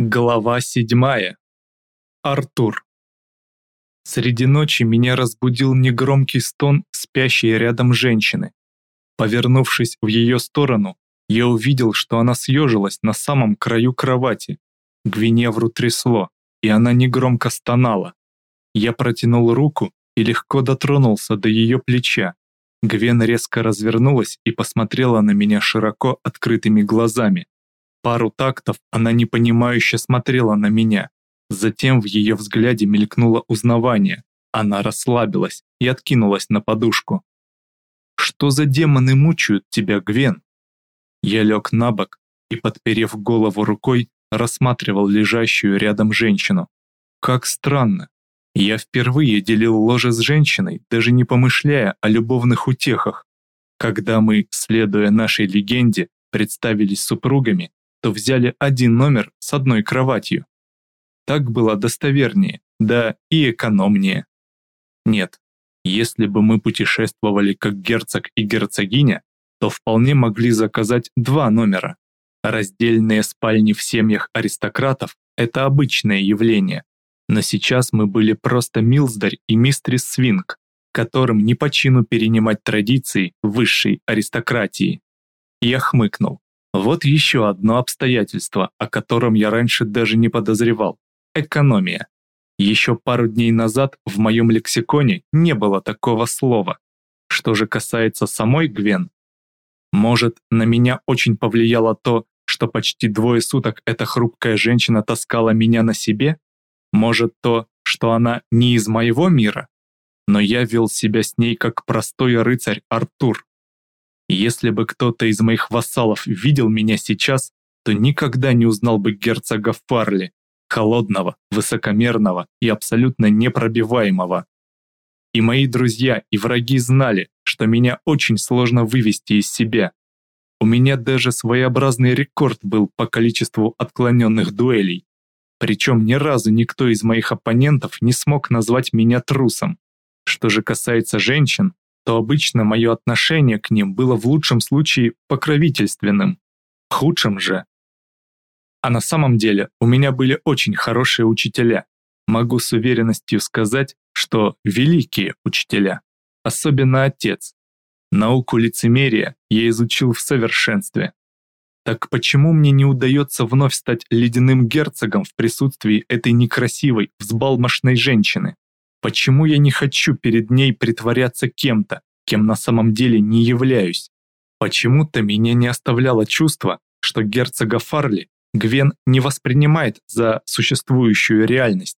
Глава седьмая. Артур. Среди ночи меня разбудил негромкий стон спящей рядом женщины. Повернувшись в ее сторону, я увидел, что она съежилась на самом краю кровати. Гвиневру трясло, и она негромко стонала. Я протянул руку и легко дотронулся до ее плеча. Гвен резко развернулась и посмотрела на меня широко открытыми глазами. Пару тактов она непонимающе смотрела на меня. Затем в ее взгляде мелькнуло узнавание. Она расслабилась и откинулась на подушку. «Что за демоны мучают тебя, Гвен?» Я лег на бок и, подперев голову рукой, рассматривал лежащую рядом женщину. Как странно. Я впервые делил ложе с женщиной, даже не помышляя о любовных утехах. Когда мы, следуя нашей легенде, представились супругами, то взяли один номер с одной кроватью. Так было достовернее, да и экономнее. Нет, если бы мы путешествовали как герцог и герцогиня, то вполне могли заказать два номера. Раздельные спальни в семьях аристократов – это обычное явление. Но сейчас мы были просто Милздарь и мистрис Свинг, которым не по чину перенимать традиции высшей аристократии. Я хмыкнул. Вот еще одно обстоятельство, о котором я раньше даже не подозревал. Экономия. Еще пару дней назад в моем лексиконе не было такого слова. Что же касается самой Гвен, может, на меня очень повлияло то, что почти двое суток эта хрупкая женщина таскала меня на себе? Может, то, что она не из моего мира? Но я вел себя с ней как простой рыцарь Артур, если бы кто-то из моих вассалов видел меня сейчас, то никогда не узнал бы герцога Фарли, холодного, высокомерного и абсолютно непробиваемого. И мои друзья и враги знали, что меня очень сложно вывести из себя. У меня даже своеобразный рекорд был по количеству отклоненных дуэлей. Причем ни разу никто из моих оппонентов не смог назвать меня трусом. Что же касается женщин, то обычно мое отношение к ним было в лучшем случае покровительственным, в худшем же. А на самом деле у меня были очень хорошие учителя. Могу с уверенностью сказать, что великие учителя, особенно отец. Науку лицемерия я изучил в совершенстве. Так почему мне не удается вновь стать ледяным герцогом в присутствии этой некрасивой, взбалмошной женщины? Почему я не хочу перед ней притворяться кем-то, кем на самом деле не являюсь? Почему-то меня не оставляло чувство, что герцога Фарли Гвен не воспринимает за существующую реальность,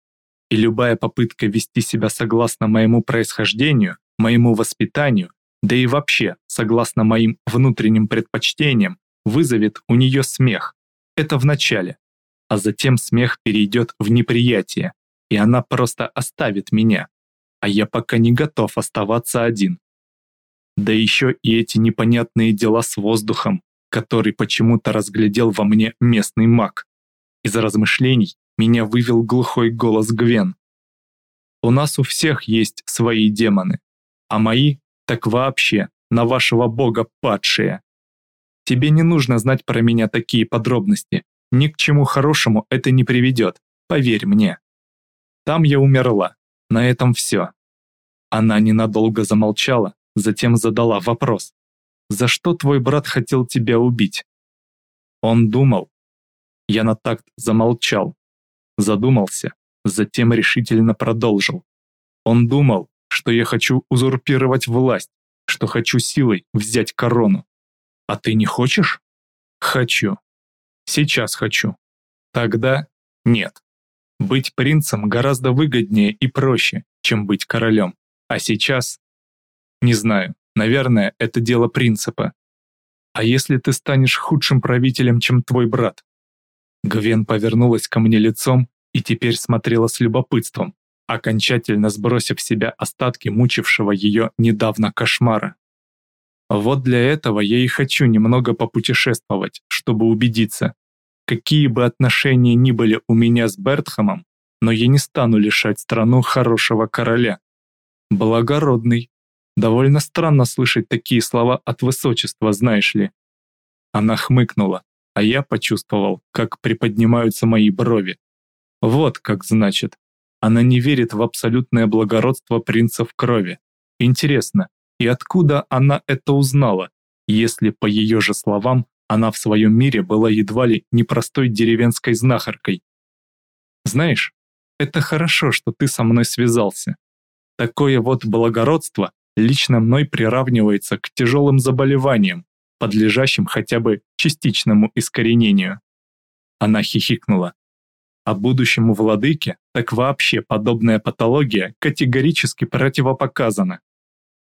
и любая попытка вести себя согласно моему происхождению, моему воспитанию, да и вообще согласно моим внутренним предпочтениям, вызовет у нее смех. Это в начале, а затем смех перейдет в неприятие, и она просто оставит меня. А я пока не готов оставаться один. Да еще и эти непонятные дела с воздухом, который почему-то разглядел во мне местный маг. Из размышлений меня вывел глухой голос Гвен. «У нас у всех есть свои демоны, а мои так вообще на вашего бога падшие. Тебе не нужно знать про меня такие подробности, ни к чему хорошему это не приведет, поверь мне». Там я умерла. На этом все. Она ненадолго замолчала, затем задала вопрос. «За что твой брат хотел тебя убить?» Он думал. Я на такт замолчал. Задумался, затем решительно продолжил. Он думал, что я хочу узурпировать власть, что хочу силой взять корону. А ты не хочешь? Хочу. Сейчас хочу. Тогда нет. Быть принцем гораздо выгоднее и проще, чем быть королем. А сейчас... Не знаю, наверное, это дело принципа. А если ты станешь худшим правителем, чем твой брат? Гвен повернулась ко мне лицом и теперь смотрела с любопытством, окончательно сбросив в себя остатки мучившего ее недавно кошмара. Вот для этого я и хочу немного попутешествовать, чтобы убедиться, Какие бы отношения ни были у меня с Бертхамом, но я не стану лишать страну хорошего короля. Благородный. Довольно странно слышать такие слова от высочества, знаешь ли. Она хмыкнула, а я почувствовал, как приподнимаются мои брови. Вот как значит. Она не верит в абсолютное благородство принцев крови. Интересно, и откуда она это узнала, если, по ее же словам, она в своем мире была едва ли не простой деревенской знахаркой? Знаешь, это хорошо, что ты со мной связался. Такое вот благородство лично мной приравнивается к тяжелым заболеваниям, подлежащим хотя бы частичному искоренению. Она хихикнула. А будущему владыке так вообще подобная патология категорически противопоказана.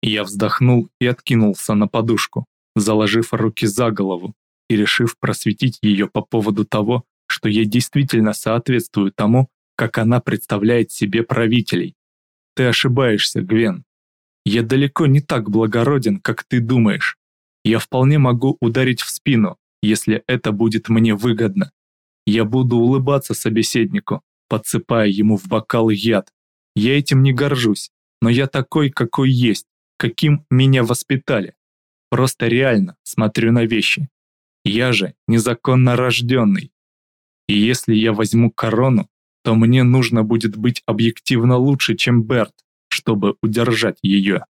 Я вздохнул и откинулся на подушку, заложив руки за голову и решив просветить ее по поводу того, что я действительно соответствую тому, как она представляет себе правителей. Ты ошибаешься, Гвен. Я далеко не так благороден, как ты думаешь. Я вполне могу ударить в спину, если это будет мне выгодно. Я буду улыбаться собеседнику, подсыпая ему в бокал яд. Я этим не горжусь, но я такой, какой есть, каким меня воспитали. Просто реально смотрю на вещи. Я же незаконно рожденный. И если я возьму корону, то мне нужно будет быть объективно лучше, чем Берт, чтобы удержать ее.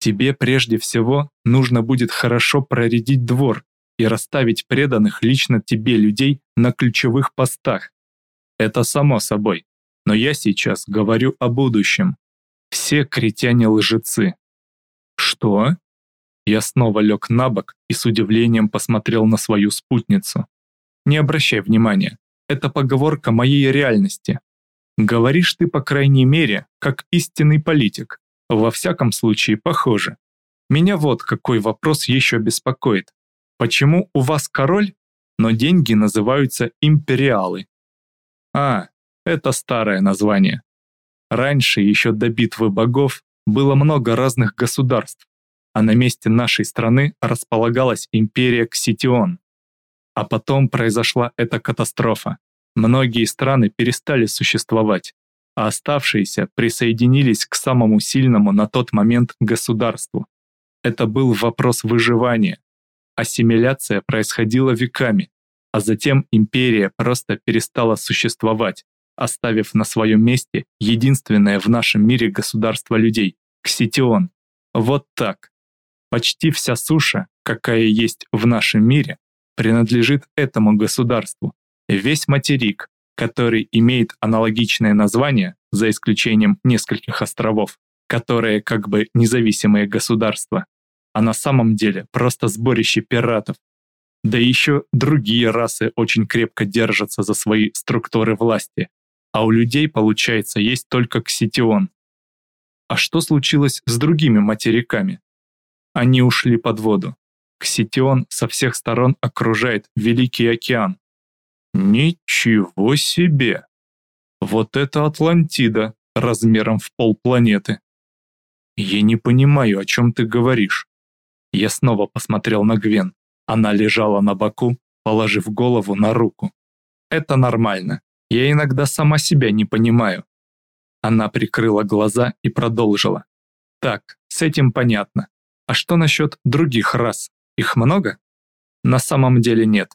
Тебе прежде всего нужно будет хорошо проредить двор и расставить преданных лично тебе людей на ключевых постах. Это само собой, но я сейчас говорю о будущем. Все критяне-лжецы. Что? Я снова лег на бок и с удивлением посмотрел на свою спутницу. Не обращай внимания, это поговорка моей реальности. Говоришь ты, по крайней мере, как истинный политик. Во всяком случае, похоже. Меня вот какой вопрос еще беспокоит. Почему у вас король, но деньги называются империалы? А, это старое название. Раньше, еще до битвы богов, было много разных государств, а на месте нашей страны располагалась империя Кситион. А потом произошла эта катастрофа. Многие страны перестали существовать, а оставшиеся присоединились к самому сильному на тот момент государству. Это был вопрос выживания. Ассимиляция происходила веками, а затем империя просто перестала существовать, оставив на своем месте единственное в нашем мире государство людей – Кситион. Вот так. Почти вся суша, какая есть в нашем мире, принадлежит этому государству. Весь материк, который имеет аналогичное название, за исключением нескольких островов, которые как бы независимые государства, а на самом деле просто сборище пиратов. Да еще другие расы очень крепко держатся за свои структуры власти, а у людей, получается, есть только Кситион. А что случилось с другими материками? Они ушли под воду. Кситион со всех сторон окружает Великий океан. Ничего себе! Вот это Атлантида размером в полпланеты. Я не понимаю, о чем ты говоришь. Я снова посмотрел на Гвен. Она лежала на боку, положив голову на руку. Это нормально. Я иногда сама себя не понимаю. Она прикрыла глаза и продолжила. Так, с этим понятно. А что насчет других рас? Их много? На самом деле нет.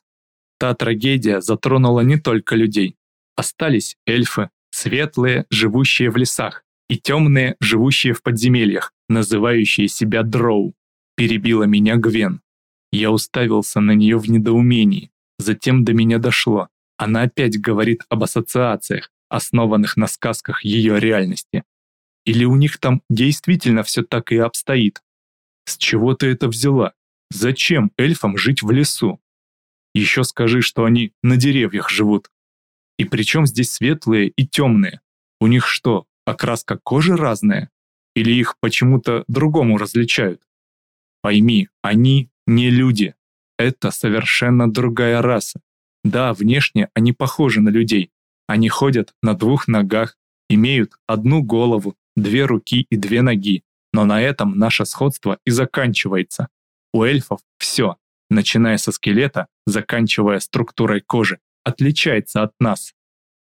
Та трагедия затронула не только людей. Остались эльфы, светлые, живущие в лесах, и темные, живущие в подземельях, называющие себя дроу. Перебила меня Гвен. Я уставился на нее в недоумении. Затем до меня дошло. Она опять говорит об ассоциациях, основанных на сказках ее реальности. Или у них там действительно все так и обстоит? С чего ты это взяла? Зачем эльфам жить в лесу? Еще скажи, что они на деревьях живут. И причем здесь светлые и темные? У них что, окраска кожи разная? Или их почему-то другому различают? Пойми, они не люди. Это совершенно другая раса. Да, внешне они похожи на людей. Они ходят на двух ногах, имеют одну голову, две руки и две ноги. Но на этом наше сходство и заканчивается. У эльфов все, начиная со скелета, заканчивая структурой кожи, отличается от нас.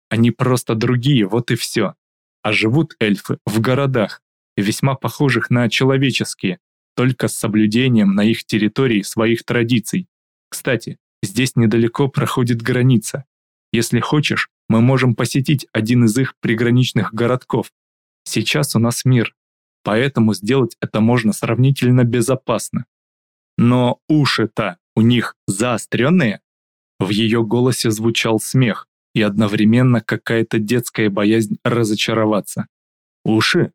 Они просто другие, вот и все. А живут эльфы в городах, весьма похожих на человеческие, только с соблюдением на их территории своих традиций. Кстати, Здесь недалеко проходит граница. Если хочешь, мы можем посетить один из их приграничных городков. Сейчас у нас мир, поэтому сделать это можно сравнительно безопасно. Но уши-то у них заостренные? В ее голосе звучал смех и одновременно какая-то детская боязнь разочароваться. Уши?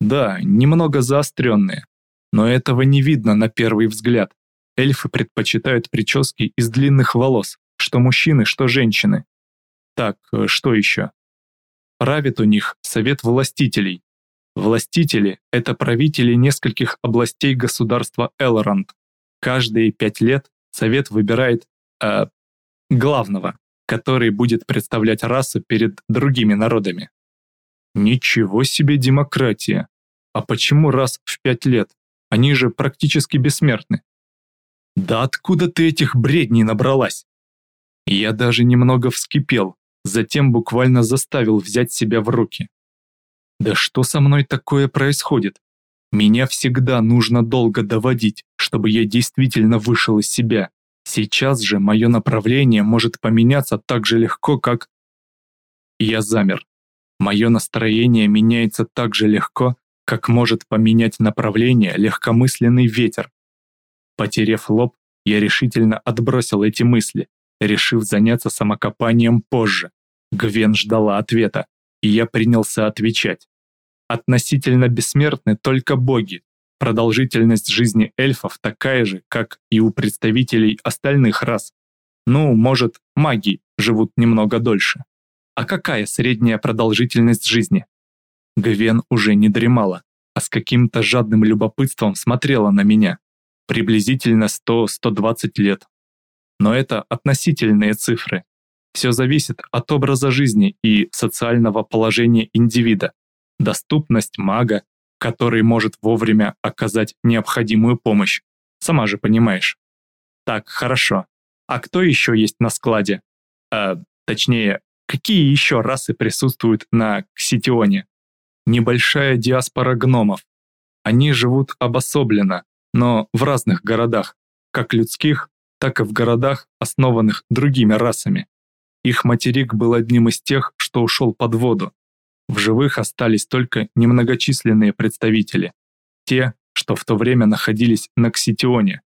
Да, немного заостренные, но этого не видно на первый взгляд. Эльфы предпочитают прически из длинных волос, что мужчины, что женщины. Так, э, что еще? Правит у них совет властителей. Властители – это правители нескольких областей государства Элронд. Каждые пять лет совет выбирает э, главного, который будет представлять расу перед другими народами. Ничего себе демократия! А почему раз в пять лет? Они же практически бессмертны. Да откуда ты этих бредней набралась? Я даже немного вскипел, затем буквально заставил взять себя в руки. Да что со мной такое происходит? Меня всегда нужно долго доводить, чтобы я действительно вышел из себя. Сейчас же мое направление может поменяться так же легко, как... Я замер. Мое настроение меняется так же легко, как может поменять направление легкомысленный ветер. Потерев лоб, я решительно отбросил эти мысли, решив заняться самокопанием позже. Гвен ждала ответа, и я принялся отвечать. Относительно бессмертны только боги. Продолжительность жизни эльфов такая же, как и у представителей остальных рас. Ну, может, маги живут немного дольше. А какая средняя продолжительность жизни? Гвен уже не дремала, а с каким-то жадным любопытством смотрела на меня. Приблизительно 100-120 лет. Но это относительные цифры. Все зависит от образа жизни и социального положения индивида, доступность мага, который может вовремя оказать необходимую помощь. Сама же понимаешь. Так, хорошо. А кто еще есть на складе? Э, точнее, какие еще расы присутствуют на Кситионе? Небольшая диаспора гномов. Они живут обособленно, но в разных городах, как людских, так и в городах, основанных другими расами. Их материк был одним из тех, что ушел под воду. В живых остались только немногочисленные представители, те, что в то время находились на Кситионе.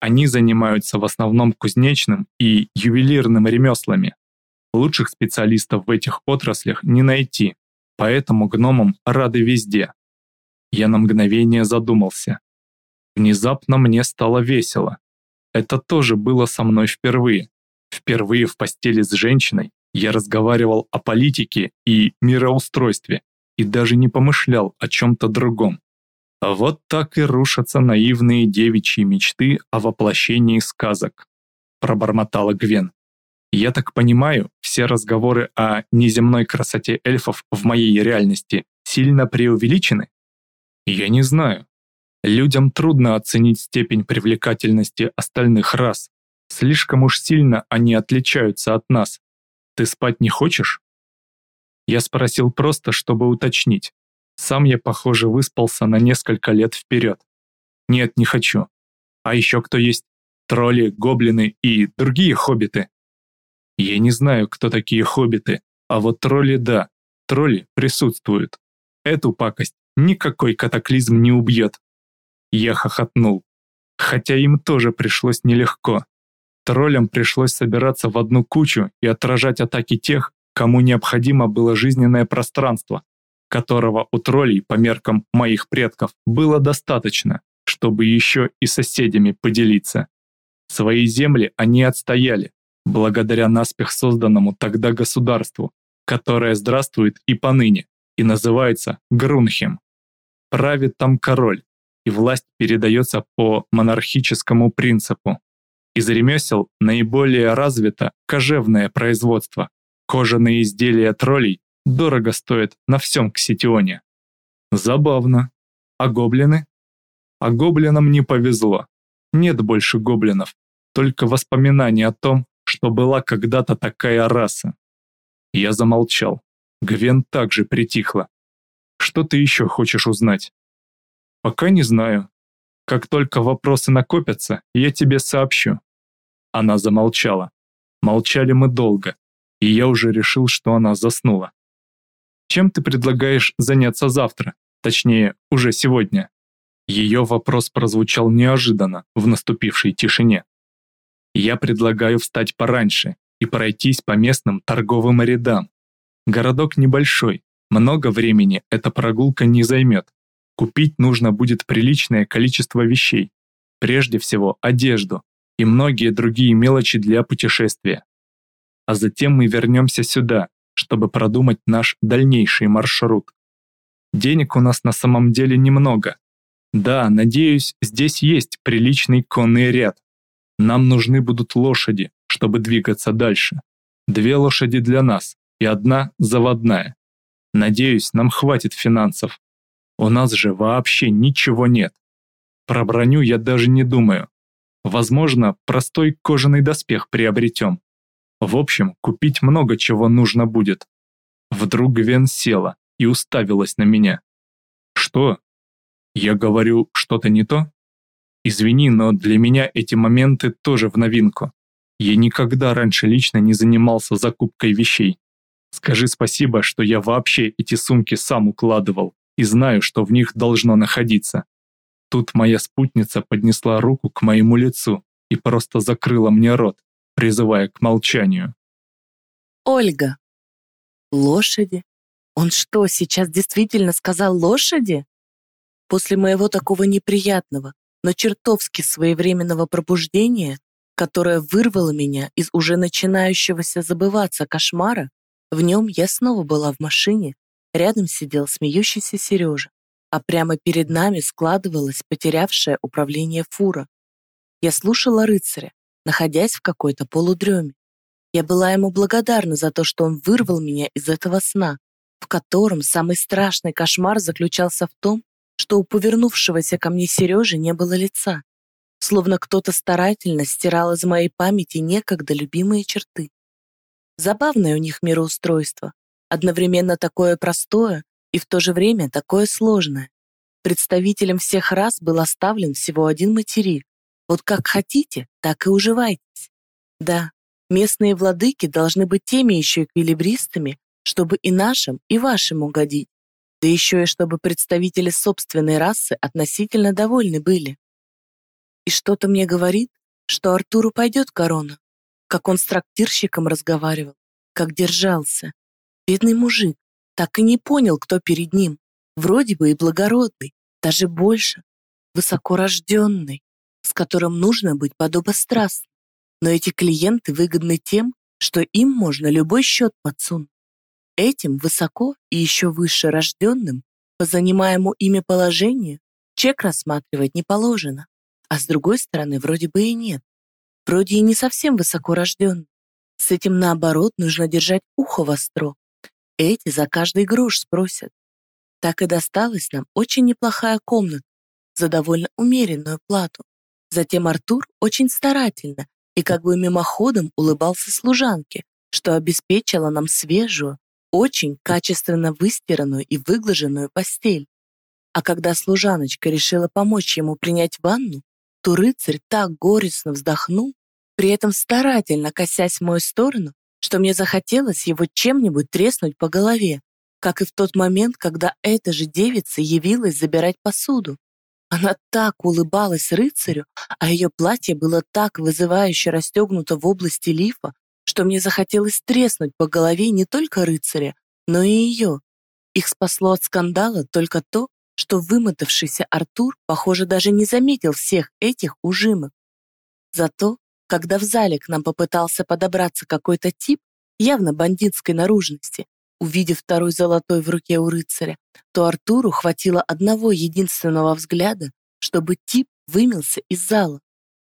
Они занимаются в основном кузнечным и ювелирным ремеслами. Лучших специалистов в этих отраслях не найти, поэтому гномам рады везде. Я на мгновение задумался. Внезапно мне стало весело. Это тоже было со мной впервые. Впервые в постели с женщиной я разговаривал о политике и мироустройстве и даже не помышлял о чем-то другом. А вот так и рушатся наивные девичьи мечты о воплощении сказок, пробормотала Гвен. Я так понимаю, все разговоры о неземной красоте эльфов в моей реальности сильно преувеличены? Я не знаю. Людям трудно оценить степень привлекательности остальных рас. Слишком уж сильно они отличаются от нас. Ты спать не хочешь? Я спросил просто, чтобы уточнить. Сам я, похоже, выспался на несколько лет вперед. Нет, не хочу. А еще кто есть? Тролли, гоблины и другие хоббиты. Я не знаю, кто такие хоббиты, а вот тролли да, тролли присутствуют. Эту пакость никакой катаклизм не убьет. Я хохотнул. Хотя им тоже пришлось нелегко. Троллям пришлось собираться в одну кучу и отражать атаки тех, кому необходимо было жизненное пространство, которого у троллей, по меркам моих предков, было достаточно, чтобы еще и соседями поделиться. Свои земли они отстояли, благодаря наспех созданному тогда государству, которое здравствует и поныне, и называется Грунхем. Правит там король, и власть передается по монархическому принципу. Из ремесел наиболее развито кожевное производство. Кожаные изделия троллей дорого стоят на всем Кситионе. Забавно. А гоблины? А гоблинам не повезло. Нет больше гоблинов, только воспоминания о том, что была когда-то такая раса. Я замолчал. Гвен также притихла. Что ты еще хочешь узнать? Пока не знаю. Как только вопросы накопятся, я тебе сообщу. Она замолчала. Молчали мы долго, и я уже решил, что она заснула. «Чем ты предлагаешь заняться завтра? Точнее, уже сегодня?» Ее вопрос прозвучал неожиданно в наступившей тишине. «Я предлагаю встать пораньше и пройтись по местным торговым рядам. Городок небольшой, много времени эта прогулка не займет. Купить нужно будет приличное количество вещей, прежде всего одежду и многие другие мелочи для путешествия. А затем мы вернемся сюда, чтобы продумать наш дальнейший маршрут. Денег у нас на самом деле немного. Да, надеюсь, здесь есть приличный конный ряд. Нам нужны будут лошади, чтобы двигаться дальше. Две лошади для нас и одна заводная. Надеюсь, нам хватит финансов. У нас же вообще ничего нет. Про броню я даже не думаю. Возможно, простой кожаный доспех приобретем. В общем, купить много чего нужно будет. Вдруг Вен села и уставилась на меня. Что? Я говорю что-то не то? Извини, но для меня эти моменты тоже в новинку. Я никогда раньше лично не занимался закупкой вещей. Скажи спасибо, что я вообще эти сумки сам укладывал и знаю, что в них должно находиться. Тут моя спутница поднесла руку к моему лицу и просто закрыла мне рот, призывая к молчанию. Ольга. Лошади? Он что, сейчас действительно сказал лошади? После моего такого неприятного, но чертовски своевременного пробуждения, которое вырвало меня из уже начинающегося забываться кошмара, в нем я снова была в машине, рядом сидел смеющийся Сережа, а прямо перед нами складывалась потерявшая управление фура. Я слушала рыцаря, находясь в какой-то полудреме. Я была ему благодарна за то, что он вырвал меня из этого сна, в котором самый страшный кошмар заключался в том, что у повернувшегося ко мне Сережи не было лица, словно кто-то старательно стирал из моей памяти некогда любимые черты. Забавное у них мироустройство, одновременно такое простое и в то же время такое сложное. Представителям всех рас был оставлен всего один материк. Вот как хотите, так и уживайтесь. Да, местные владыки должны быть теми еще эквилибристами, чтобы и нашим, и вашим угодить. Да еще и чтобы представители собственной расы относительно довольны были. И что-то мне говорит, что Артуру пойдет корона как он с трактирщиком разговаривал, как держался. Бедный мужик так и не понял, кто перед ним. Вроде бы и благородный, даже больше, высокорожденный, с которым нужно быть подобострастным. Но эти клиенты выгодны тем, что им можно любой счет подсунуть. Этим высоко и еще выше рожденным по занимаемому ими положению чек рассматривать не положено, а с другой стороны вроде бы и нет. Вроде и не совсем высоко рожден. С этим, наоборот, нужно держать ухо востро. Эти за каждый грош спросят. Так и досталась нам очень неплохая комната за довольно умеренную плату. Затем Артур очень старательно и как бы мимоходом улыбался служанке, что обеспечило нам свежую, очень качественно выстиранную и выглаженную постель. А когда служаночка решила помочь ему принять ванну, то рыцарь так горестно вздохнул, при этом старательно косясь в мою сторону, что мне захотелось его чем-нибудь треснуть по голове, как и в тот момент, когда эта же девица явилась забирать посуду. Она так улыбалась рыцарю, а ее платье было так вызывающе расстегнуто в области лифа, что мне захотелось треснуть по голове не только рыцаря, но и ее. Их спасло от скандала только то, что вымотавшийся Артур, похоже, даже не заметил всех этих ужимок. Зато, когда в зале к нам попытался подобраться какой-то тип, явно бандитской наружности, увидев второй золотой в руке у рыцаря, то Артуру хватило одного единственного взгляда, чтобы тип вымелся из зала.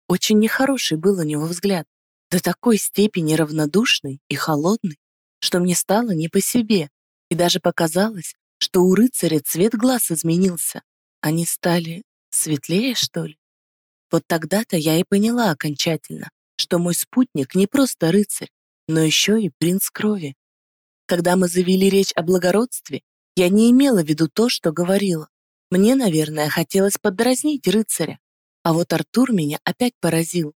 Очень нехороший был у него взгляд, до такой степени равнодушный и холодный, что мне стало не по себе, и даже показалось, что у рыцаря цвет глаз изменился. Они стали светлее, что ли? Вот тогда-то я и поняла окончательно, что мой спутник не просто рыцарь, но еще и принц крови. Когда мы завели речь о благородстве, я не имела в виду то, что говорила. Мне, наверное, хотелось подразнить рыцаря. А вот Артур меня опять поразил.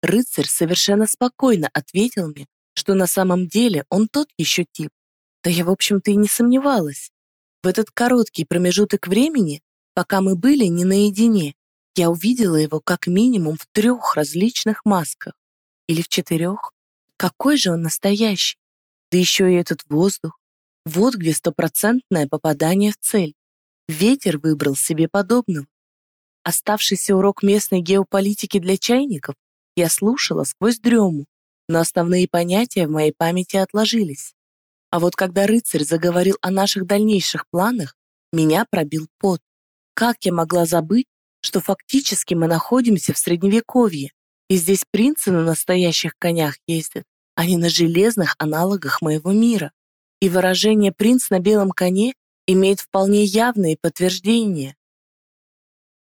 Рыцарь совершенно спокойно ответил мне, что на самом деле он тот еще тип. Да я, в общем-то, и не сомневалась. В этот короткий промежуток времени, пока мы были не наедине, я увидела его как минимум в трех различных масках. Или в четырех. Какой же он настоящий? Да еще и этот воздух. Вот где стопроцентное попадание в цель. Ветер выбрал себе подобного. Оставшийся урок местной геополитики для чайников я слушала сквозь дрему, но основные понятия в моей памяти отложились. А вот когда рыцарь заговорил о наших дальнейших планах, меня пробил пот. Как я могла забыть, что фактически мы находимся в Средневековье, и здесь принцы на настоящих конях ездят, а не на железных аналогах моего мира. И выражение «принц на белом коне» имеет вполне явные подтверждения.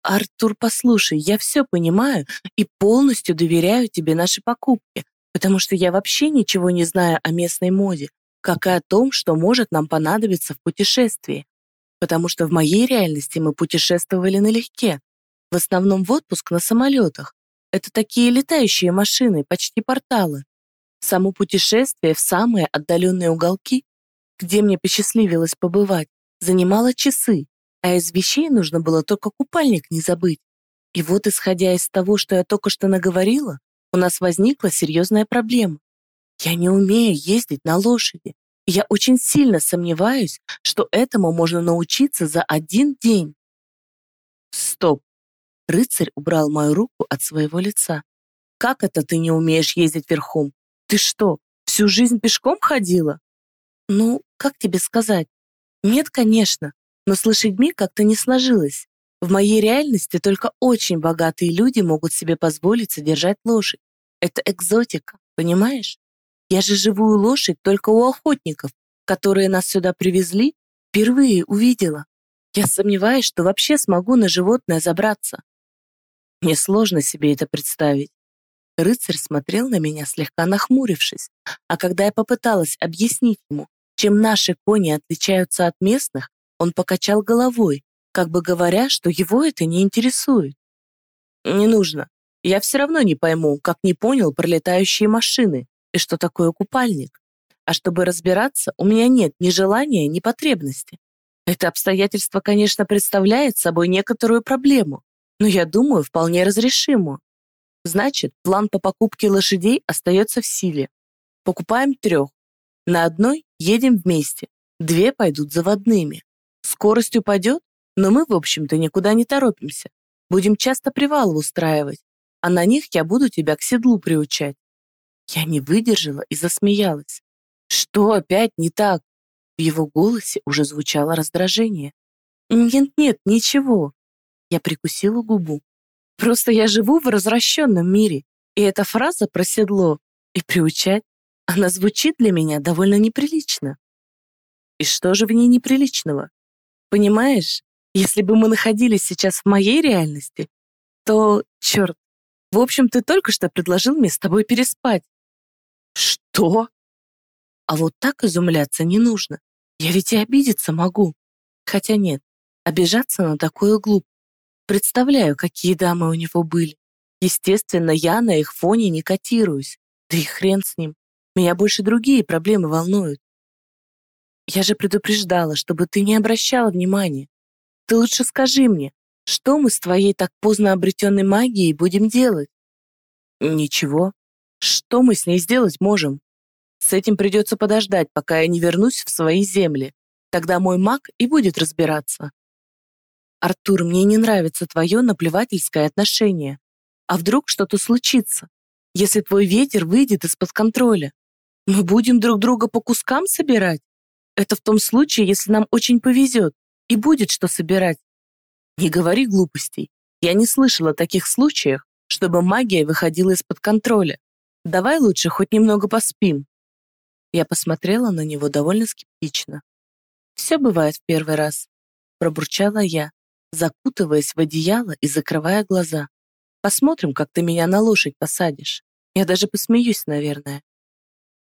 «Артур, послушай, я все понимаю и полностью доверяю тебе наши покупки, потому что я вообще ничего не знаю о местной моде, как и о том, что может нам понадобиться в путешествии. Потому что в моей реальности мы путешествовали налегке, в основном в отпуск на самолетах. Это такие летающие машины, почти порталы. Само путешествие в самые отдаленные уголки, где мне посчастливилось побывать, занимало часы, а из вещей нужно было только купальник не забыть. И вот, исходя из того, что я только что наговорила, у нас возникла серьезная проблема. Я не умею ездить на лошади, я очень сильно сомневаюсь, что этому можно научиться за один день. Стоп. Рыцарь убрал мою руку от своего лица. Как это ты не умеешь ездить верхом? Ты что, всю жизнь пешком ходила? Ну, как тебе сказать? Нет, конечно, но с лошадьми как-то не сложилось. В моей реальности только очень богатые люди могут себе позволить содержать лошадь. Это экзотика, понимаешь? Я же живую лошадь только у охотников, которые нас сюда привезли, впервые увидела. Я сомневаюсь, что вообще смогу на животное забраться. Мне сложно себе это представить. Рыцарь смотрел на меня, слегка нахмурившись, а когда я попыталась объяснить ему, чем наши кони отличаются от местных, он покачал головой, как бы говоря, что его это не интересует. «Не нужно. Я все равно не пойму, как не понял пролетающие машины и что такое купальник. А чтобы разбираться, у меня нет ни желания, ни потребности. Это обстоятельство, конечно, представляет собой некоторую проблему, но я думаю, вполне разрешимую. Значит, план по покупке лошадей остается в силе. Покупаем трех. На одной едем вместе, две пойдут заводными. Скорость упадет, но мы, в общем-то, никуда не торопимся. Будем часто привалы устраивать, а на них я буду тебя к седлу приучать. Я не выдержала и засмеялась. Что опять не так? В его голосе уже звучало раздражение. Нет-нет, ничего. Я прикусила губу. Просто я живу в развращенном мире, и эта фраза про седло и приучать, она звучит для меня довольно неприлично. И что же в ней неприличного? Понимаешь, если бы мы находились сейчас в моей реальности, то, черт, в общем, ты только что предложил мне с тобой переспать. Что? А вот так изумляться не нужно. Я ведь и обидеться могу. Хотя нет, обижаться на такое глупо. Представляю, какие дамы у него были. Естественно, я на их фоне не котируюсь. Да и хрен с ним. Меня больше другие проблемы волнуют. Я же предупреждала, чтобы ты не обращала внимания. Ты лучше скажи мне, что мы с твоей так поздно обретенной магией будем делать? Ничего. Что мы с ней сделать можем? С этим придется подождать, пока я не вернусь в свои земли. Тогда мой маг и будет разбираться. Артур, мне не нравится твое наплевательское отношение. А вдруг что-то случится, если твой ветер выйдет из-под контроля? Мы будем друг друга по кускам собирать? Это в том случае, если нам очень повезет и будет что собирать. Не говори глупостей. Я не слышала таких случаев, чтобы магия выходила из-под контроля. Давай лучше хоть немного поспим. Я посмотрела на него довольно скептично. Все бывает в первый раз, пробурчала я, закутываясь в одеяло и закрывая глаза. Посмотрим, как ты меня на лошадь посадишь. Я даже посмеюсь, наверное.